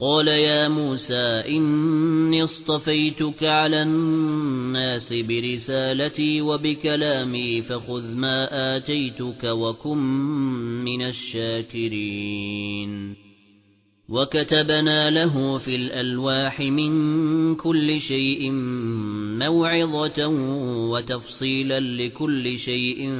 قال يا موسى إني اصطفيتك على الناس برسالتي وبكلامي فخذ ما آتيتك وكن من الشاكرين. وكتبنا له في الألواح من كل شيء موعظة وتفصيلا لكل شيء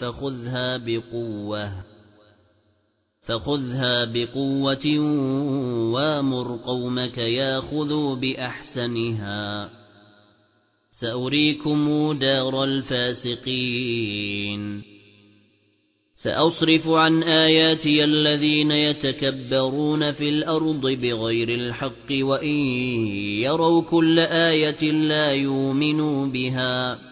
فخذها بقوة. فخذها بقوة وامر قومك ياخذوا بأحسنها. سأريكم دار الفاسقين. سأصرف عن آياتي الذين يتكبرون في الأرض بغير الحق وإن يروا كل آية لا يؤمنوا بها.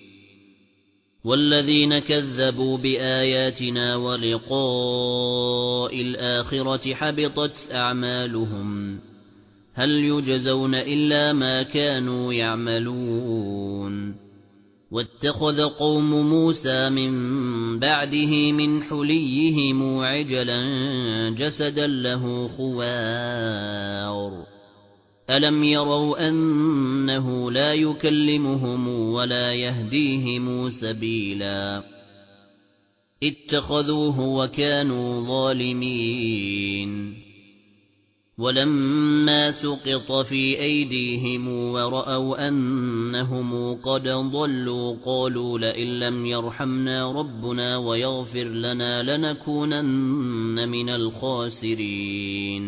وَالَّذِينَ كَذَّبُوا بِآيَاتِنَا وَلِقَاءِ الْآخِرَةِ حَبِطَتْ أَعْمَالُهُمْ هَلْ يُجْزَوْنَ إِلَّا مَا كَانُوا يَعْمَلُونَ وَاتَّخَذَ قَوْمُ مُوسَى مِن بَعْدِهِ مِنْ حُلِيِّهِمْ عِجْلًا جَسَدًا لَّهُ خُوَارٌ أَلَمْ يَرَوْا أَنَّهُ لَا يُكَلِّمُهُمْ وَلَا يَهْدِيهِمْ سَبِيلًا اتَّخَذُوهُ وَكَانُوا ظَالِمِينَ وَلَمَّا سُقِطَ فِي أَيْدِيهِمْ وَرَأَوْا أَنَّهُمْ قَدْ ضَلُّوا قَالُوا لَئِن لَّمْ يَرْحَمْنَا رَبُّنَا وَيَغْفِرْ لَنَا لَنَكُونَنَّ مِنَ الْخَاسِرِينَ